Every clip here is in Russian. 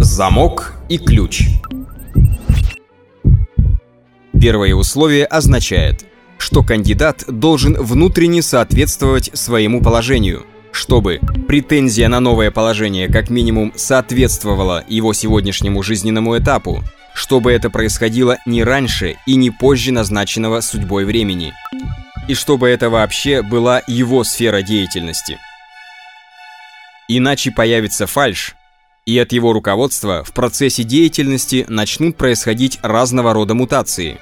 Замок и ключ. Первое условие означает, что кандидат должен внутренне соответствовать своему положению, чтобы претензия на новое положение как минимум соответствовала его сегодняшнему жизненному этапу, чтобы это происходило не раньше и не позже назначенного судьбой времени, и чтобы это вообще была его сфера деятельности. Иначе появится фальш, и от его руководства в процессе деятельности начнут происходить разного рода мутации.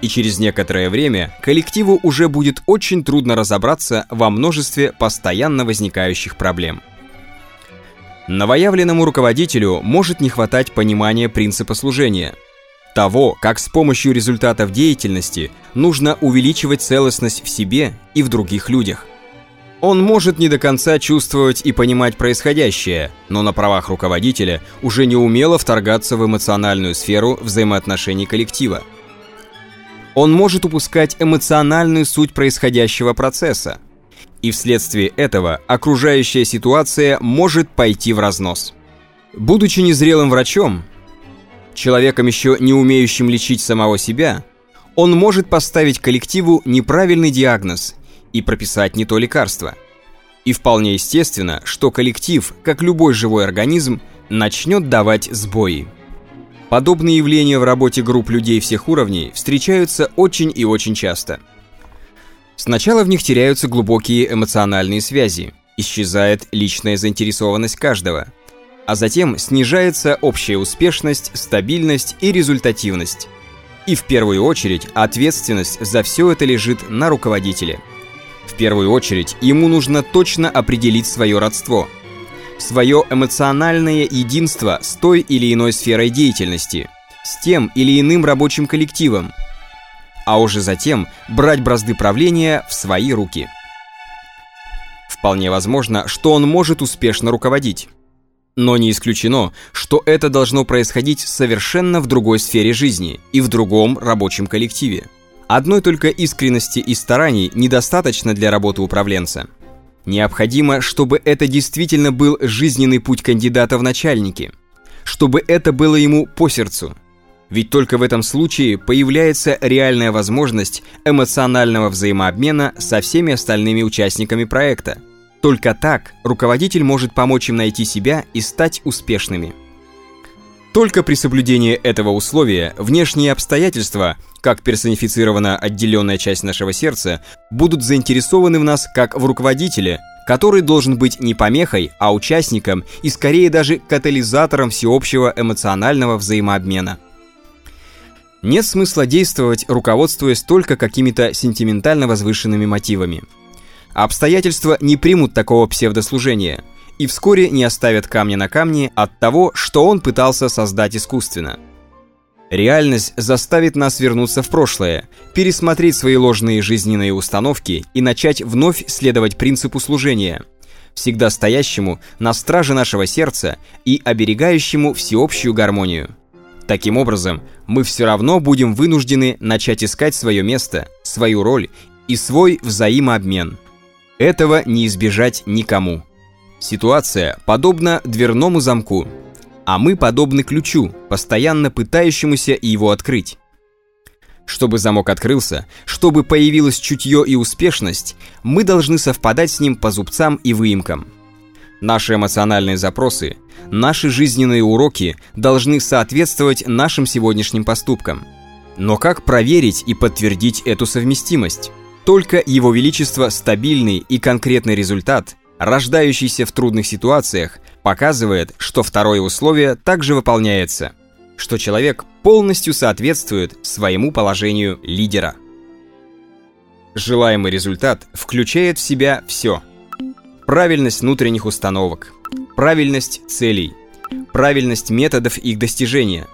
И через некоторое время коллективу уже будет очень трудно разобраться во множестве постоянно возникающих проблем. Новоявленному руководителю может не хватать понимания принципа служения, того, как с помощью результатов деятельности нужно увеличивать целостность в себе и в других людях. Он может не до конца чувствовать и понимать происходящее, но на правах руководителя уже не умело вторгаться в эмоциональную сферу взаимоотношений коллектива. Он может упускать эмоциональную суть происходящего процесса, и вследствие этого окружающая ситуация может пойти в разнос. Будучи незрелым врачом, человеком еще не умеющим лечить самого себя, он может поставить коллективу неправильный диагноз и прописать не то лекарство. И вполне естественно, что коллектив, как любой живой организм, начнет давать сбои. Подобные явления в работе групп людей всех уровней встречаются очень и очень часто. Сначала в них теряются глубокие эмоциональные связи, исчезает личная заинтересованность каждого, а затем снижается общая успешность, стабильность и результативность. И в первую очередь ответственность за все это лежит на руководителе – в первую очередь, ему нужно точно определить свое родство, свое эмоциональное единство с той или иной сферой деятельности, с тем или иным рабочим коллективом, а уже затем брать бразды правления в свои руки. Вполне возможно, что он может успешно руководить. Но не исключено, что это должно происходить совершенно в другой сфере жизни и в другом рабочем коллективе. Одной только искренности и стараний недостаточно для работы управленца. Необходимо, чтобы это действительно был жизненный путь кандидата в начальники, чтобы это было ему по сердцу. Ведь только в этом случае появляется реальная возможность эмоционального взаимообмена со всеми остальными участниками проекта. Только так руководитель может помочь им найти себя и стать успешными. Только при соблюдении этого условия внешние обстоятельства, как персонифицирована отделенная часть нашего сердца, будут заинтересованы в нас как в руководителе, который должен быть не помехой, а участником и скорее даже катализатором всеобщего эмоционального взаимообмена. Нет смысла действовать, руководствуясь только какими-то сентиментально возвышенными мотивами. Обстоятельства не примут такого псевдослужения – и вскоре не оставят камня на камне от того, что он пытался создать искусственно. Реальность заставит нас вернуться в прошлое, пересмотреть свои ложные жизненные установки и начать вновь следовать принципу служения, всегда стоящему на страже нашего сердца и оберегающему всеобщую гармонию. Таким образом, мы все равно будем вынуждены начать искать свое место, свою роль и свой взаимообмен. Этого не избежать никому. Ситуация подобна дверному замку, а мы подобны ключу, постоянно пытающемуся его открыть. Чтобы замок открылся, чтобы появилось чутье и успешность, мы должны совпадать с ним по зубцам и выемкам. Наши эмоциональные запросы, наши жизненные уроки должны соответствовать нашим сегодняшним поступкам. Но как проверить и подтвердить эту совместимость? Только Его Величество стабильный и конкретный результат рождающийся в трудных ситуациях, показывает, что второе условие также выполняется, что человек полностью соответствует своему положению лидера. Желаемый результат включает в себя все. Правильность внутренних установок, правильность целей, правильность методов их достижения.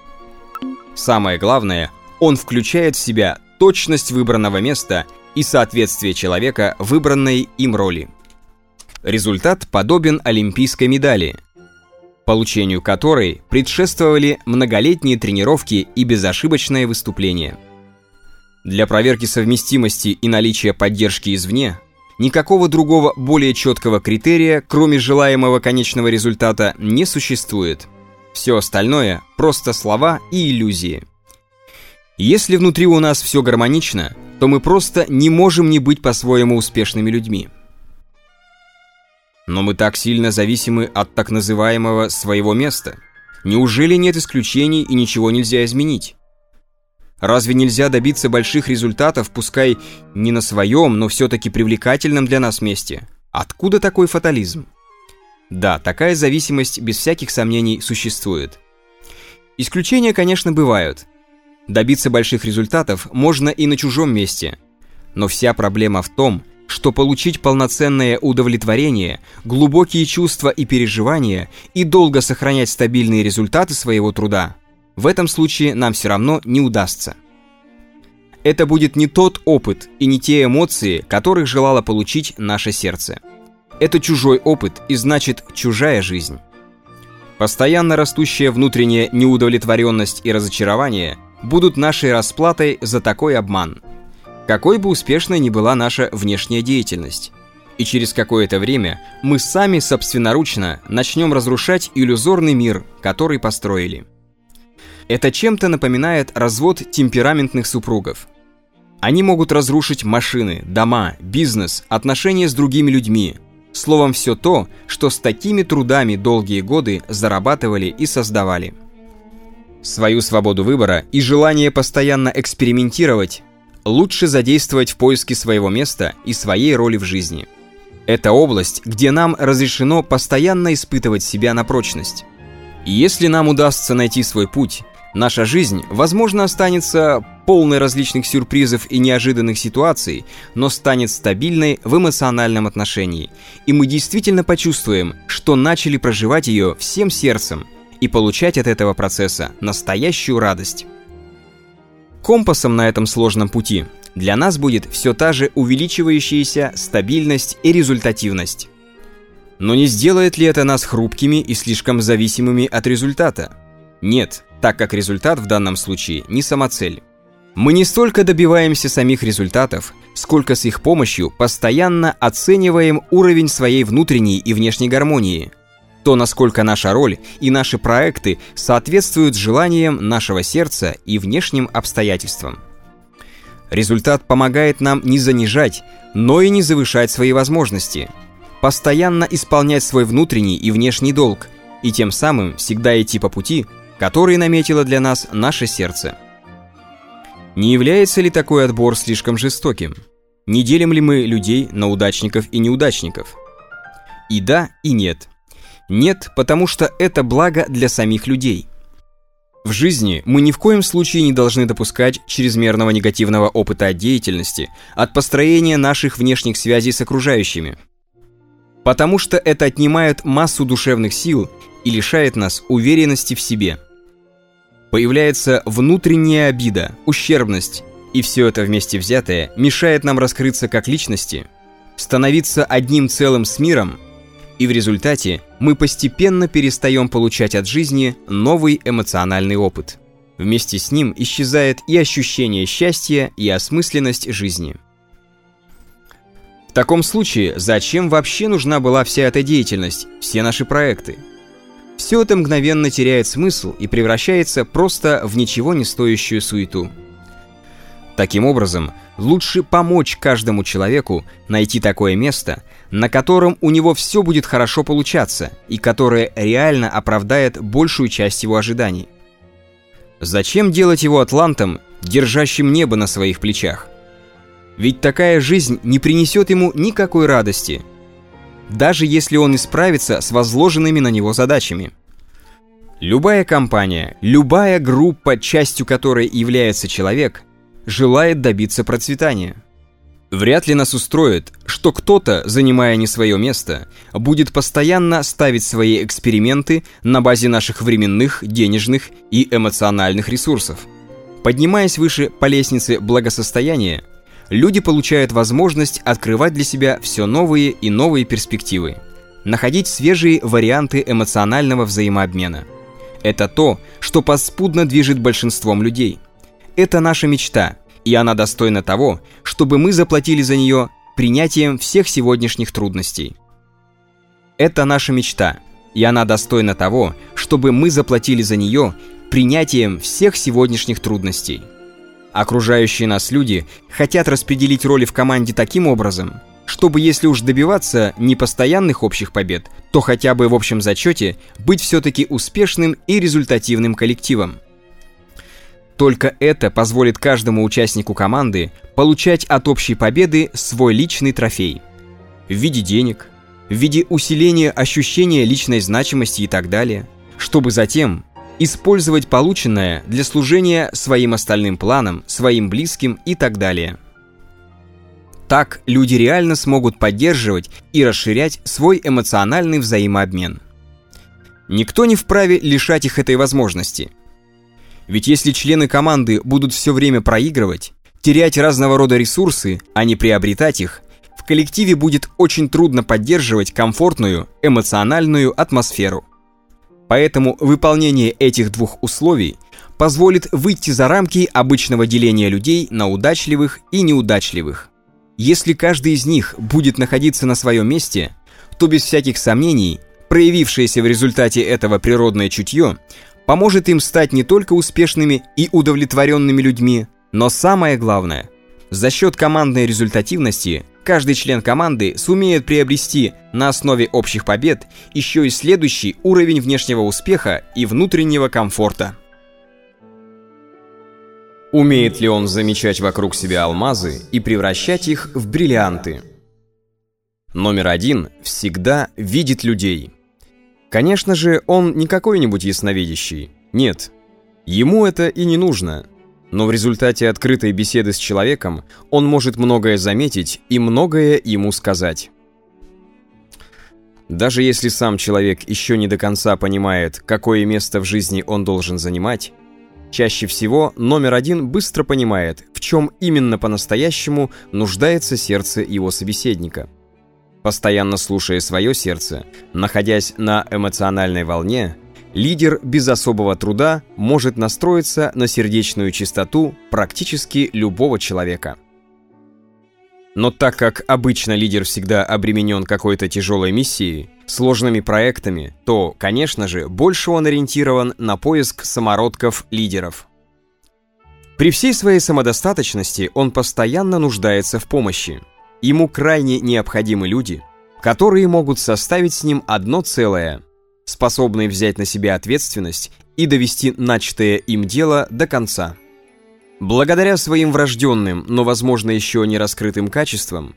Самое главное, он включает в себя точность выбранного места и соответствие человека выбранной им роли. Результат подобен олимпийской медали, получению которой предшествовали многолетние тренировки и безошибочное выступление. Для проверки совместимости и наличия поддержки извне никакого другого более четкого критерия, кроме желаемого конечного результата, не существует. Все остальное – просто слова и иллюзии. Если внутри у нас все гармонично, то мы просто не можем не быть по-своему успешными людьми. Но мы так сильно зависимы от так называемого «своего места». Неужели нет исключений и ничего нельзя изменить? Разве нельзя добиться больших результатов, пускай не на своем, но все-таки привлекательном для нас месте? Откуда такой фатализм? Да, такая зависимость без всяких сомнений существует. Исключения, конечно, бывают. Добиться больших результатов можно и на чужом месте. Но вся проблема в том, что получить полноценное удовлетворение, глубокие чувства и переживания и долго сохранять стабильные результаты своего труда – в этом случае нам все равно не удастся. Это будет не тот опыт и не те эмоции, которых желало получить наше сердце. Это чужой опыт и значит чужая жизнь. Постоянно растущая внутренняя неудовлетворенность и разочарование будут нашей расплатой за такой обман. Какой бы успешной ни была наша внешняя деятельность. И через какое-то время мы сами собственноручно начнем разрушать иллюзорный мир, который построили. Это чем-то напоминает развод темпераментных супругов. Они могут разрушить машины, дома, бизнес, отношения с другими людьми. Словом, все то, что с такими трудами долгие годы зарабатывали и создавали. Свою свободу выбора и желание постоянно экспериментировать лучше задействовать в поиске своего места и своей роли в жизни. Это область, где нам разрешено постоянно испытывать себя на прочность. И если нам удастся найти свой путь, Наша жизнь, возможно, останется полной различных сюрпризов и неожиданных ситуаций, но станет стабильной в эмоциональном отношении. И мы действительно почувствуем, что начали проживать ее всем сердцем и получать от этого процесса настоящую радость. Компасом на этом сложном пути для нас будет все та же увеличивающаяся стабильность и результативность. Но не сделает ли это нас хрупкими и слишком зависимыми от результата? Нет, так как результат в данном случае не самоцель. Мы не столько добиваемся самих результатов, сколько с их помощью постоянно оцениваем уровень своей внутренней и внешней гармонии. То, насколько наша роль и наши проекты соответствуют желаниям нашего сердца и внешним обстоятельствам. Результат помогает нам не занижать, но и не завышать свои возможности, постоянно исполнять свой внутренний и внешний долг, и тем самым всегда идти по пути, который наметило для нас наше сердце. Не является ли такой отбор слишком жестоким? Не делим ли мы людей на удачников и неудачников? И да, и нет. Нет, потому что это благо для самих людей. В жизни мы ни в коем случае не должны допускать чрезмерного негативного опыта деятельности, от построения наших внешних связей с окружающими. Потому что это отнимает массу душевных сил и лишает нас уверенности в себе – Появляется внутренняя обида, ущербность, и все это вместе взятое мешает нам раскрыться как личности, становиться одним целым с миром, и в результате мы постепенно перестаем получать от жизни новый эмоциональный опыт. Вместе с ним исчезает и ощущение счастья, и осмысленность жизни. В таком случае, зачем вообще нужна была вся эта деятельность, все наши проекты? все это мгновенно теряет смысл и превращается просто в ничего не стоящую суету. Таким образом, лучше помочь каждому человеку найти такое место, на котором у него все будет хорошо получаться и которое реально оправдает большую часть его ожиданий. Зачем делать его атлантом, держащим небо на своих плечах? Ведь такая жизнь не принесет ему никакой радости – даже если он не справится с возложенными на него задачами. Любая компания, любая группа, частью которой является человек, желает добиться процветания. Вряд ли нас устроит, что кто-то, занимая не свое место, будет постоянно ставить свои эксперименты на базе наших временных, денежных и эмоциональных ресурсов. Поднимаясь выше по лестнице благосостояния, люди получают возможность открывать для себя все новые и новые перспективы, находить свежие варианты эмоционального взаимообмена. Это то, что поспудно движет большинством людей. Это наша мечта, и она достойна того, чтобы мы заплатили за нее принятием всех сегодняшних трудностей. Это наша мечта, и она достойна того, чтобы мы заплатили за нее принятием всех сегодняшних трудностей. Окружающие нас люди хотят распределить роли в команде таким образом, чтобы если уж добиваться не постоянных общих побед, то хотя бы в общем зачете быть все-таки успешным и результативным коллективом. Только это позволит каждому участнику команды получать от общей победы свой личный трофей. В виде денег, в виде усиления ощущения личной значимости и так далее, чтобы затем использовать полученное для служения своим остальным планам, своим близким и так далее. Так люди реально смогут поддерживать и расширять свой эмоциональный взаимообмен. Никто не вправе лишать их этой возможности – ведь если члены команды будут все время проигрывать, терять разного рода ресурсы, а не приобретать их, в коллективе будет очень трудно поддерживать комфортную, эмоциональную атмосферу. Поэтому выполнение этих двух условий позволит выйти за рамки обычного деления людей на удачливых и неудачливых. Если каждый из них будет находиться на своем месте, то без всяких сомнений, проявившееся в результате этого природное чутье поможет им стать не только успешными и удовлетворенными людьми, но самое главное, за счет командной результативности каждый член команды сумеет приобрести на основе общих побед еще и следующий уровень внешнего успеха и внутреннего комфорта. Умеет ли он замечать вокруг себя алмазы и превращать их в бриллианты? Номер один всегда видит людей – Конечно же, он не какой-нибудь ясновидящий. Нет. Ему это и не нужно. Но в результате открытой беседы с человеком он может многое заметить и многое ему сказать. Даже если сам человек еще не до конца понимает, какое место в жизни он должен занимать, чаще всего номер один быстро понимает, в чем именно по-настоящему нуждается сердце его собеседника – Постоянно слушая свое сердце, находясь на эмоциональной волне, лидер без особого труда может настроиться на сердечную чистоту практически любого человека. Но так как обычно лидер всегда обременен какой-то тяжелой миссией, сложными проектами, то, конечно же, больше он ориентирован на поиск самородков-лидеров. При всей своей самодостаточности он постоянно нуждается в помощи – Ему крайне необходимы люди, которые могут составить с ним одно целое, способные взять на себя ответственность и довести начатое им дело до конца. Благодаря своим врожденным, но, возможно, еще не раскрытым качествам,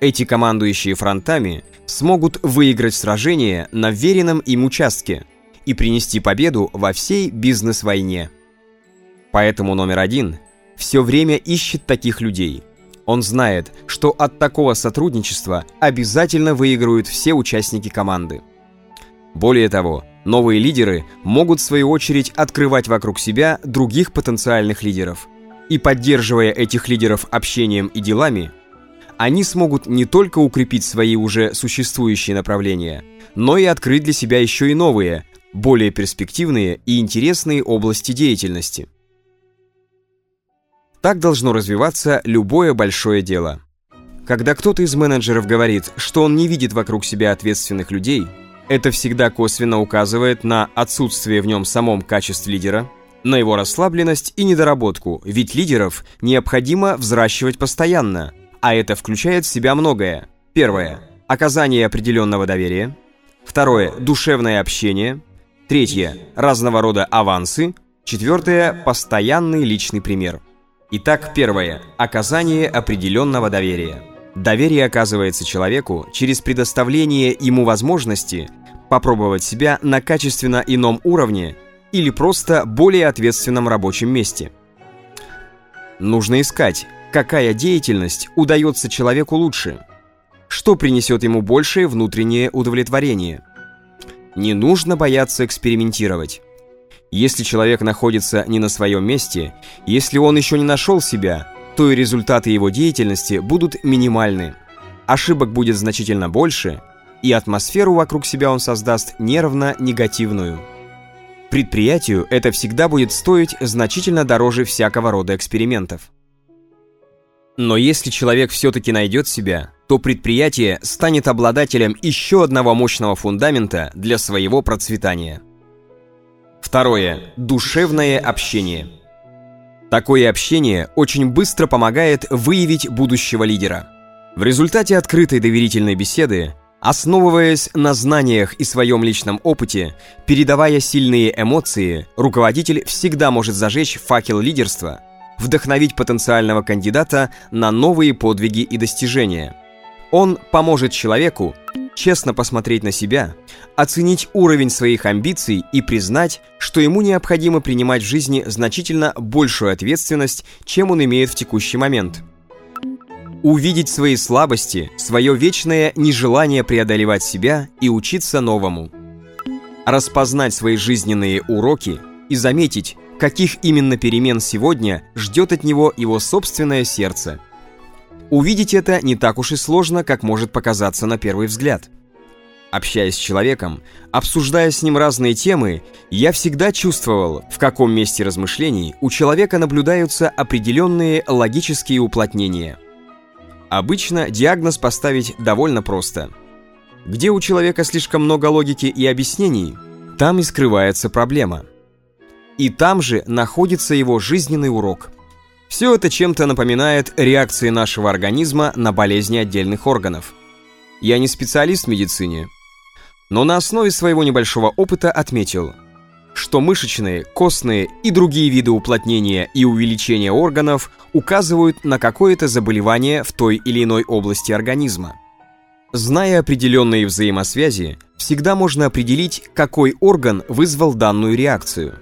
эти командующие фронтами смогут выиграть сражение на веренном им участке и принести победу во всей бизнес-войне. Поэтому номер один все время ищет таких людей – он знает, что от такого сотрудничества обязательно выиграют все участники команды. Более того, новые лидеры могут в свою очередь открывать вокруг себя других потенциальных лидеров. И поддерживая этих лидеров общением и делами, они смогут не только укрепить свои уже существующие направления, но и открыть для себя еще и новые, более перспективные и интересные области деятельности – так должно развиваться любое большое дело. Когда кто-то из менеджеров говорит, что он не видит вокруг себя ответственных людей, это всегда косвенно указывает на отсутствие в нем самом качеств лидера, на его расслабленность и недоработку, ведь лидеров необходимо взращивать постоянно, а это включает в себя многое. Первое – оказание определенного доверия. Второе – душевное общение. Третье – разного рода авансы. Четвертое – постоянный личный пример – Итак, первое. Оказание определенного доверия. Доверие оказывается человеку через предоставление ему возможности попробовать себя на качественно ином уровне или просто более ответственном рабочем месте. Нужно искать, какая деятельность удается человеку лучше, что принесет ему большее внутреннее удовлетворение. Не нужно бояться экспериментировать. Если человек находится не на своем месте, если он еще не нашел себя, то и результаты его деятельности будут минимальны. Ошибок будет значительно больше, и атмосферу вокруг себя он создаст нервно-негативную. Предприятию это всегда будет стоить значительно дороже всякого рода экспериментов. Но если человек все-таки найдет себя, то предприятие станет обладателем еще одного мощного фундамента для своего процветания – Второе. Душевное общение. Такое общение очень быстро помогает выявить будущего лидера. В результате открытой доверительной беседы, основываясь на знаниях и своем личном опыте, передавая сильные эмоции, руководитель всегда может зажечь факел лидерства, вдохновить потенциального кандидата на новые подвиги и достижения. Он поможет человеку честно посмотреть на себя, оценить уровень своих амбиций и признать, что ему необходимо принимать в жизни значительно большую ответственность, чем он имеет в текущий момент. Увидеть свои слабости, свое вечное нежелание преодолевать себя и учиться новому. Распознать свои жизненные уроки и заметить, каких именно перемен сегодня ждет от него его собственное сердце – Увидеть это не так уж и сложно, как может показаться на первый взгляд. Общаясь с человеком, обсуждая с ним разные темы, я всегда чувствовал, в каком месте размышлений у человека наблюдаются определенные логические уплотнения. Обычно диагноз поставить довольно просто. Где у человека слишком много логики и объяснений, там и скрывается проблема. И там же находится его жизненный урок – все это чем-то напоминает реакции нашего организма на болезни отдельных органов. Я не специалист в медицине, но на основе своего небольшого опыта отметил, что мышечные, костные и другие виды уплотнения и увеличения органов указывают на какое-то заболевание в той или иной области организма. Зная определенные взаимосвязи, всегда можно определить, какой орган вызвал данную реакцию.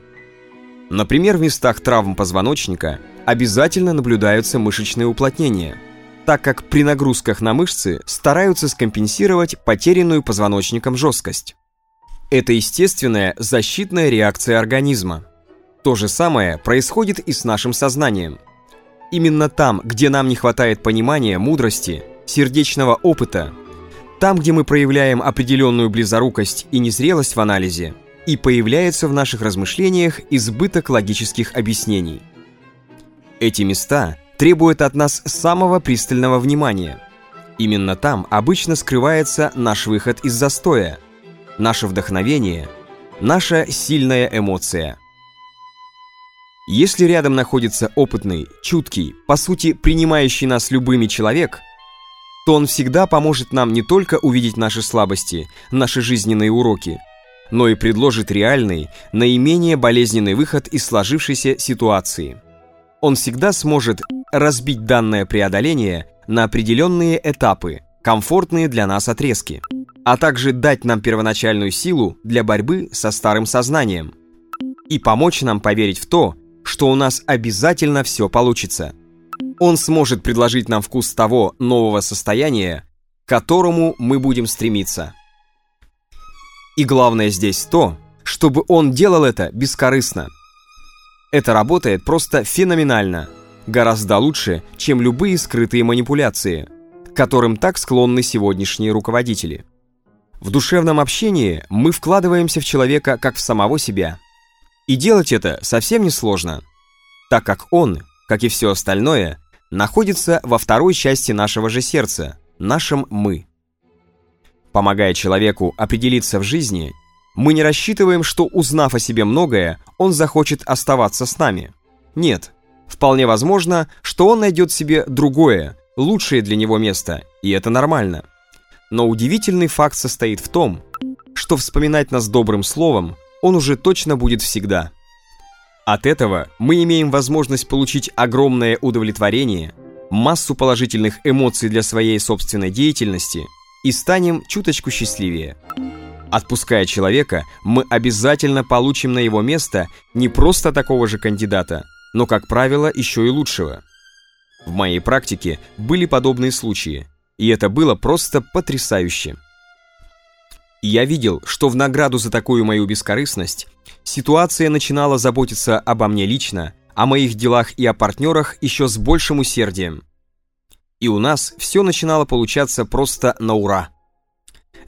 Например, в местах травм позвоночника обязательно наблюдаются мышечные уплотнения, так как при нагрузках на мышцы стараются скомпенсировать потерянную позвоночником жесткость. Это естественная защитная реакция организма. То же самое происходит и с нашим сознанием. Именно там, где нам не хватает понимания, мудрости, сердечного опыта, там, где мы проявляем определенную близорукость и незрелость в анализе, и появляется в наших размышлениях избыток логических объяснений – эти места требуют от нас самого пристального внимания. Именно там обычно скрывается наш выход из застоя, наше вдохновение, наша сильная эмоция. Если рядом находится опытный, чуткий, по сути, принимающий нас любыми человек, то он всегда поможет нам не только увидеть наши слабости, наши жизненные уроки, но и предложит реальный, наименее болезненный выход из сложившейся ситуации – он всегда сможет разбить данное преодоление на определенные этапы, комфортные для нас отрезки, а также дать нам первоначальную силу для борьбы со старым сознанием и помочь нам поверить в то, что у нас обязательно все получится. Он сможет предложить нам вкус того нового состояния, к которому мы будем стремиться. И главное здесь то, чтобы он делал это бескорыстно – это работает просто феноменально. Гораздо лучше, чем любые скрытые манипуляции, к которым так склонны сегодняшние руководители. В душевном общении мы вкладываемся в человека как в самого себя. И делать это совсем не сложно, так как он, как и все остальное, находится во второй части нашего же сердца, нашем «мы». Помогая человеку определиться в жизни мы не рассчитываем, что, узнав о себе многое, он захочет оставаться с нами. Нет. Вполне возможно, что он найдет себе другое, лучшее для него место, и это нормально. Но удивительный факт состоит в том, что вспоминать нас добрым словом он уже точно будет всегда. От этого мы имеем возможность получить огромное удовлетворение, массу положительных эмоций для своей собственной деятельности и станем чуточку счастливее. Отпуская человека, мы обязательно получим на его место не просто такого же кандидата, но, как правило, еще и лучшего. В моей практике были подобные случаи, и это было просто потрясающе. Я видел, что в награду за такую мою бескорыстность ситуация начинала заботиться обо мне лично, о моих делах и о партнерах еще с большим усердием. И у нас все начинало получаться просто на ура.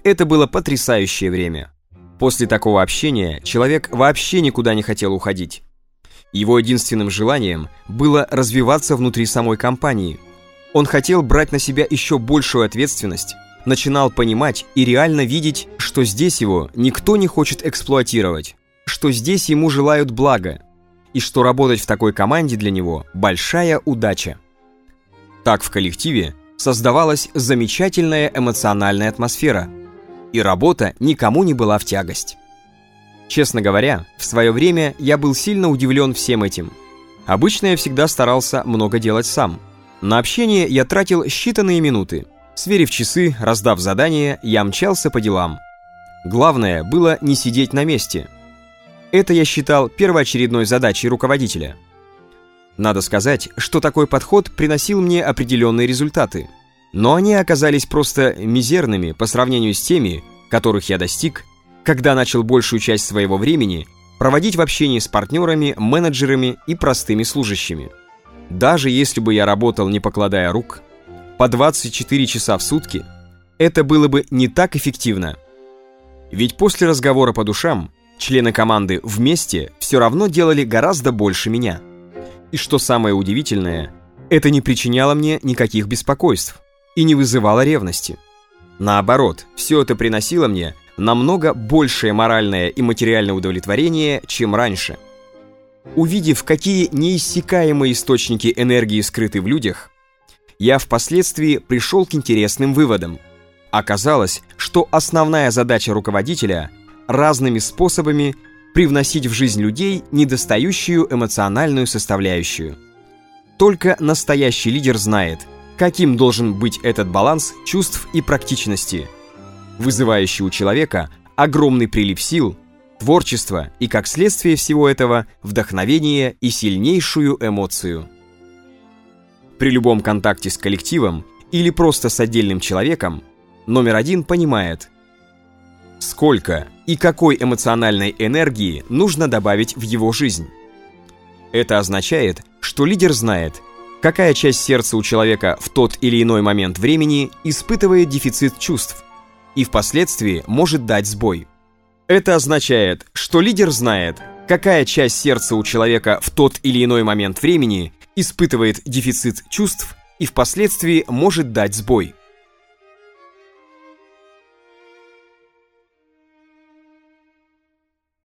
Это было потрясающее время. После такого общения человек вообще никуда не хотел уходить. Его единственным желанием было развиваться внутри самой компании. Он хотел брать на себя еще большую ответственность, начинал понимать и реально видеть, что здесь его никто не хочет эксплуатировать, что здесь ему желают блага, и что работать в такой команде для него – большая удача. Так в коллективе создавалась замечательная эмоциональная атмосфера, и работа никому не была в тягость. Честно говоря, в свое время я был сильно удивлен всем этим. Обычно я всегда старался много делать сам. На общение я тратил считанные минуты. Сверив часы, раздав задания, я мчался по делам. Главное было не сидеть на месте – это я считал первоочередной задачей руководителя. Надо сказать, что такой подход приносил мне определенные результаты. Но они оказались просто мизерными по сравнению с теми, которых я достиг, когда начал большую часть своего времени проводить в общении с партнерами, менеджерами и простыми служащими. Даже если бы я работал не покладая рук, по 24 часа в сутки, это было бы не так эффективно. Ведь после разговора по душам Члены команды вместе все равно делали гораздо больше меня. И что самое удивительное, это не причиняло мне никаких беспокойств и не вызывало ревности. Наоборот, все это приносило мне намного большее моральное и материальное удовлетворение, чем раньше. Увидев, какие неиссякаемые источники энергии скрыты в людях, я впоследствии пришел к интересным выводам. Оказалось, что основная задача руководителя разными способами привносить в жизнь людей недостающую эмоциональную составляющую. Только настоящий лидер знает, каким должен быть этот баланс чувств и практичности, вызывающий у человека огромный прилив сил, творчества и, как следствие всего этого, вдохновение и сильнейшую эмоцию. При любом контакте с коллективом или просто с отдельным человеком, номер один понимает – сколько и какой эмоциональной энергии нужно добавить в его жизнь. Это означает, что лидер знает, какая часть сердца у человека в тот или иной момент времени испытывает дефицит чувств и впоследствии может дать сбой. Это означает, что лидер знает, какая часть сердца у человека в тот или иной момент времени испытывает дефицит чувств и впоследствии может дать сбой.